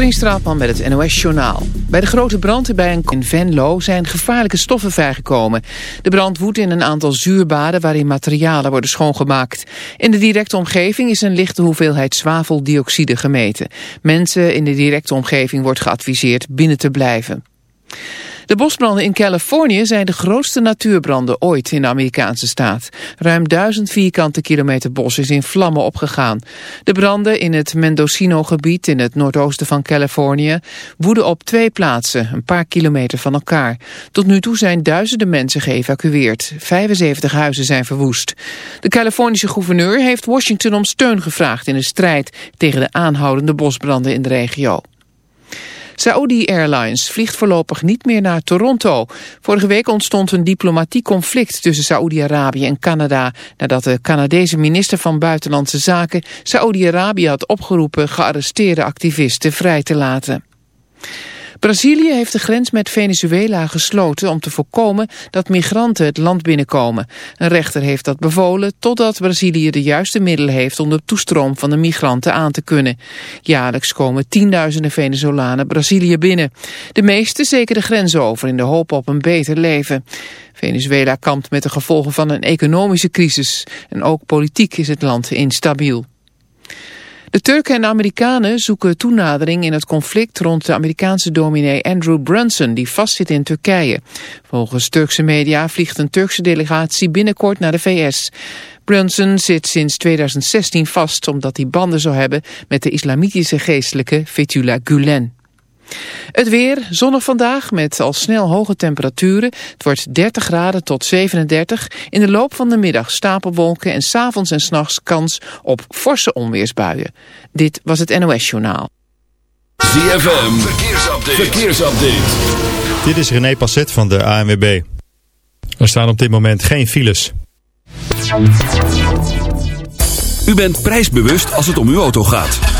Katrien Straatman met het NOS-journaal. Bij de grote brand bij een in Venlo zijn gevaarlijke stoffen vrijgekomen. De brand woedt in een aantal zuurbaden waarin materialen worden schoongemaakt. In de directe omgeving is een lichte hoeveelheid zwaveldioxide gemeten. Mensen in de directe omgeving wordt geadviseerd binnen te blijven. De bosbranden in Californië zijn de grootste natuurbranden ooit in de Amerikaanse staat. Ruim duizend vierkante kilometer bos is in vlammen opgegaan. De branden in het Mendocino-gebied in het noordoosten van Californië woeden op twee plaatsen, een paar kilometer van elkaar. Tot nu toe zijn duizenden mensen geëvacueerd. 75 huizen zijn verwoest. De Californische gouverneur heeft Washington om steun gevraagd in de strijd tegen de aanhoudende bosbranden in de regio. Saudi Airlines vliegt voorlopig niet meer naar Toronto. Vorige week ontstond een diplomatiek conflict tussen Saoedi-Arabië en Canada... nadat de Canadese minister van Buitenlandse Zaken Saoedi-Arabië had opgeroepen gearresteerde activisten vrij te laten. Brazilië heeft de grens met Venezuela gesloten om te voorkomen dat migranten het land binnenkomen. Een rechter heeft dat bevolen totdat Brazilië de juiste middelen heeft om de toestroom van de migranten aan te kunnen. Jaarlijks komen tienduizenden Venezolanen Brazilië binnen. De meeste zeker de grens over in de hoop op een beter leven. Venezuela kampt met de gevolgen van een economische crisis en ook politiek is het land instabiel. De Turken en Amerikanen zoeken toenadering in het conflict rond de Amerikaanse dominee Andrew Brunson, die vastzit in Turkije. Volgens Turkse media vliegt een Turkse delegatie binnenkort naar de VS. Brunson zit sinds 2016 vast omdat hij banden zou hebben met de islamitische geestelijke Fethullah Gulen. Het weer, zonnig vandaag met al snel hoge temperaturen. Het wordt 30 graden tot 37. In de loop van de middag stapelwolken en s'avonds en s'nachts kans op forse onweersbuien. Dit was het NOS Journaal. ZFM, verkeersupdate. verkeersupdate. Dit is René Passet van de ANWB. Er staan op dit moment geen files. U bent prijsbewust als het om uw auto gaat.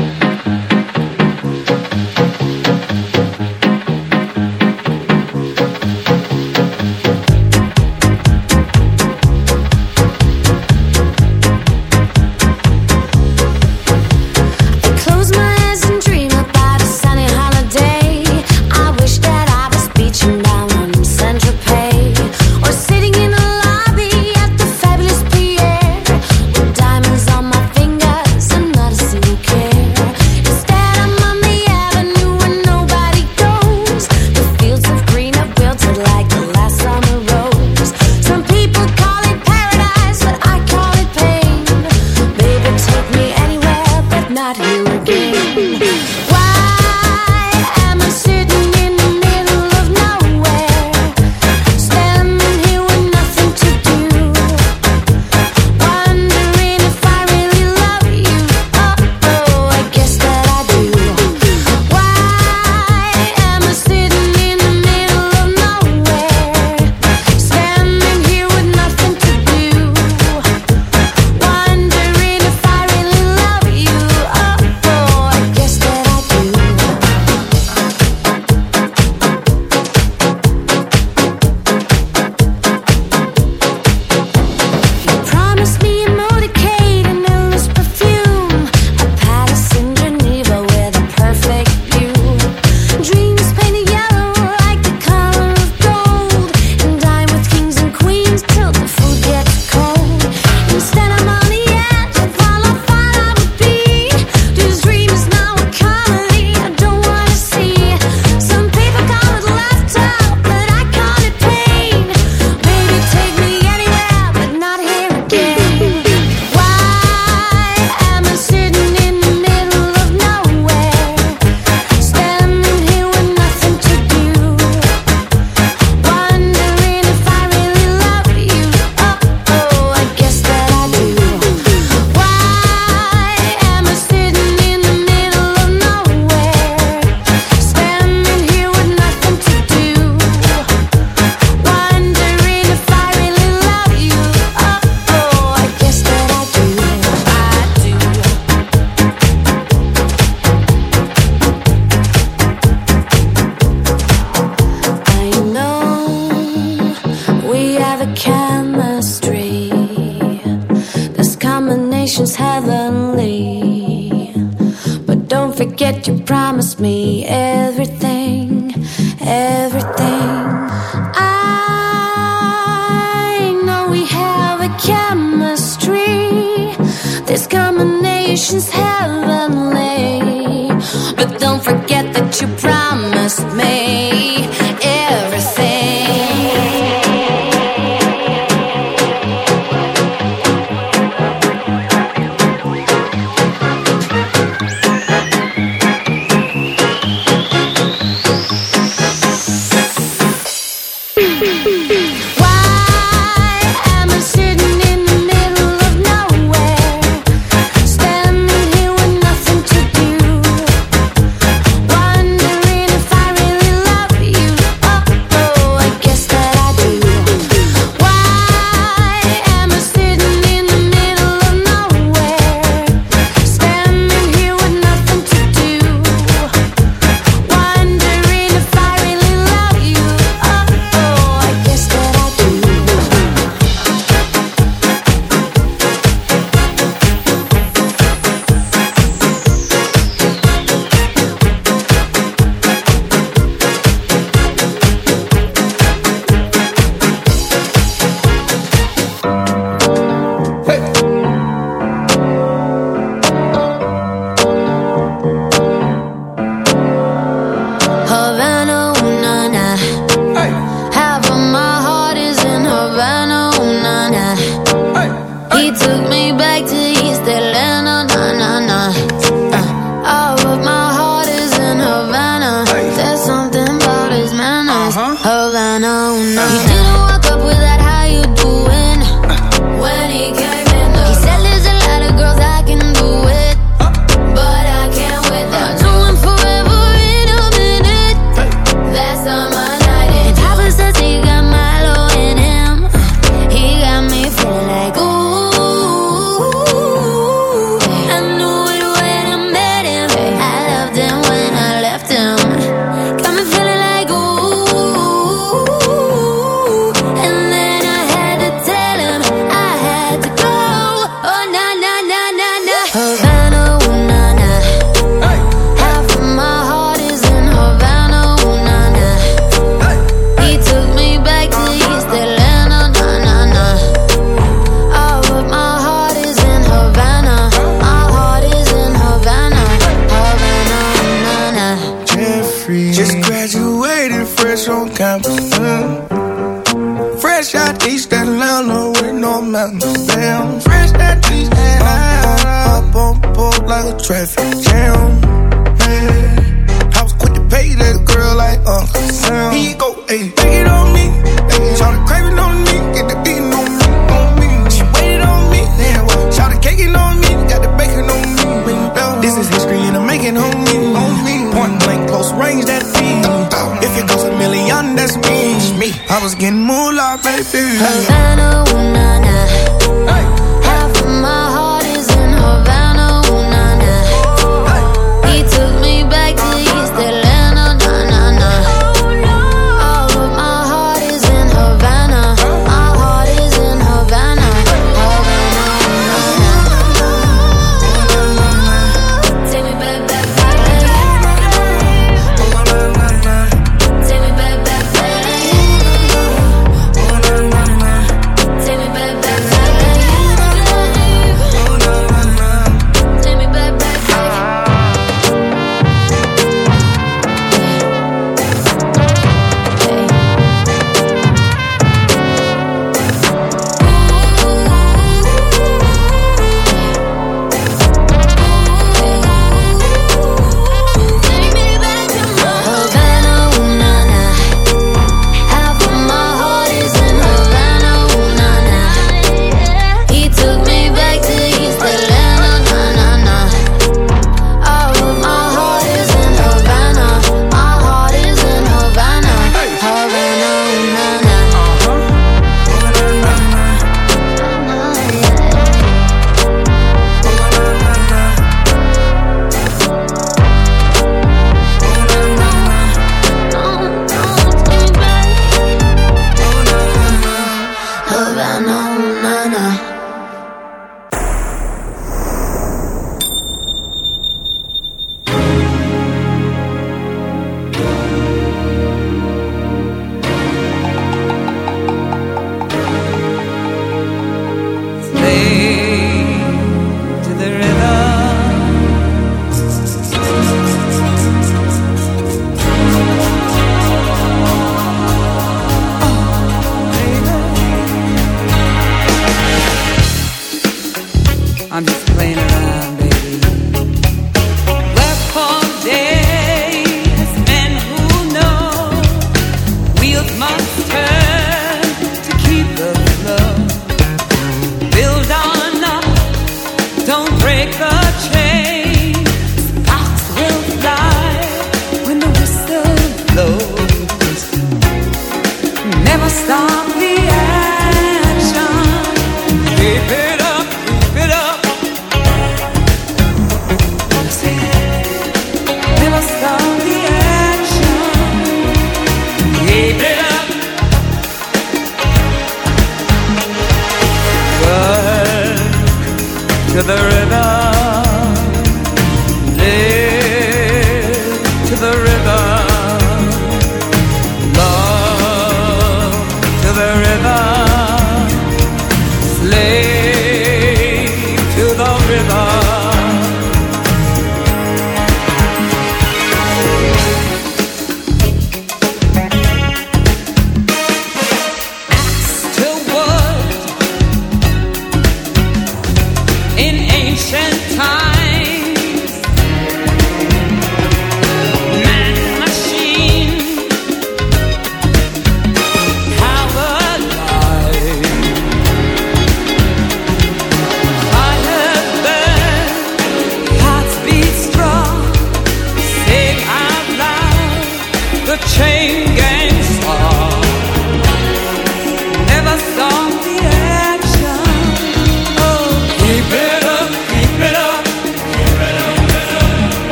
You're proud. on me. On me. Point blank, close range, that me. Oh. If it goes a million, that's me. me. I was getting moolah, baby. Havana, ooh, nah, nah.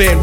moving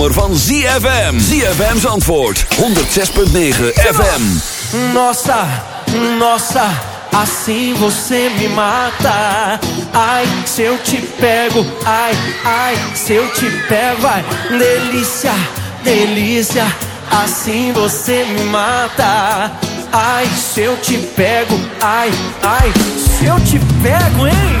zomer van ZFM. ZFM's antwoord, 106.9 FM. Nossa, nossa, assim você me mata. Ai, se eu te pego, ai, ai, se eu te pego, ai, delícia, delícia, assim você me mata. Ai, se eu te pego, ai, ai, se eu te pego, hein?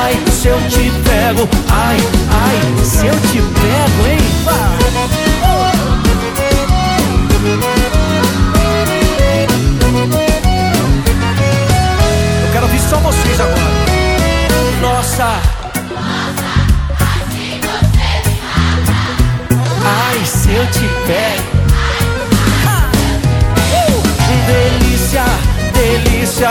Ai, se eu te pego, ai, ai, se eu te pego, hein? Eu quero ouvir só vocês agora. Nossa. Ai, se eu te pego. Delícia, delícia,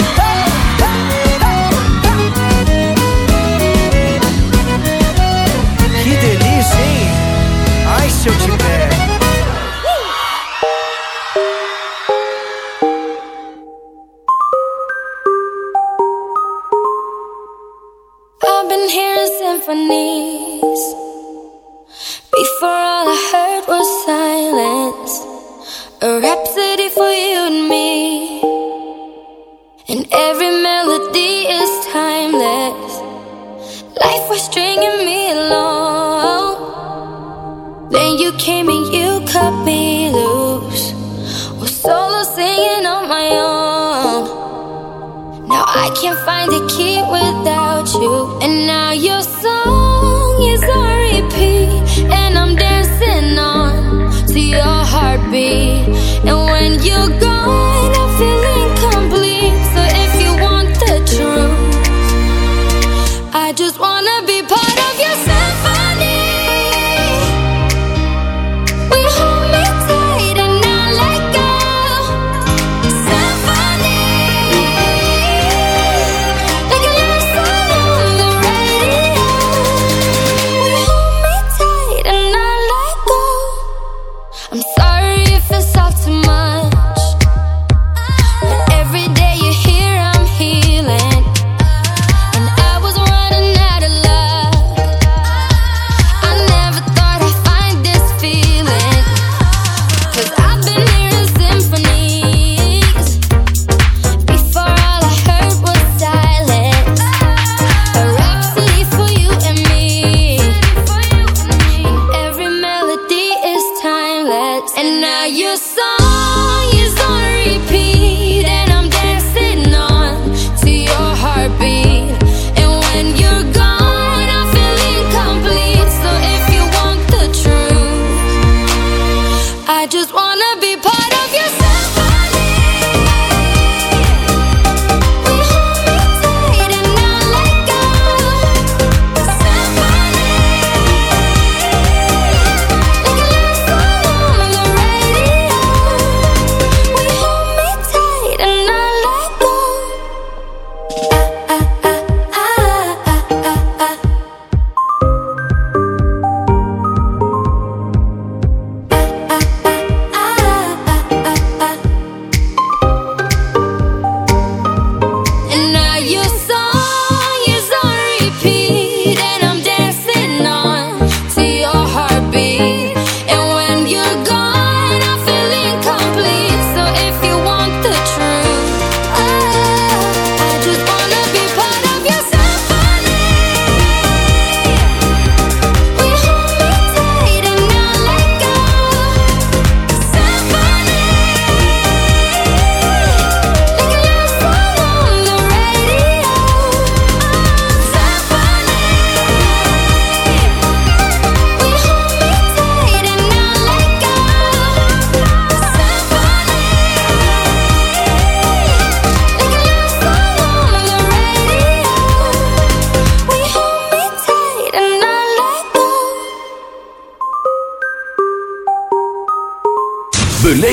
your song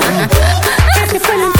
Got me feeling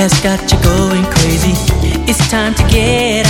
Has got you going crazy. It's time to get out,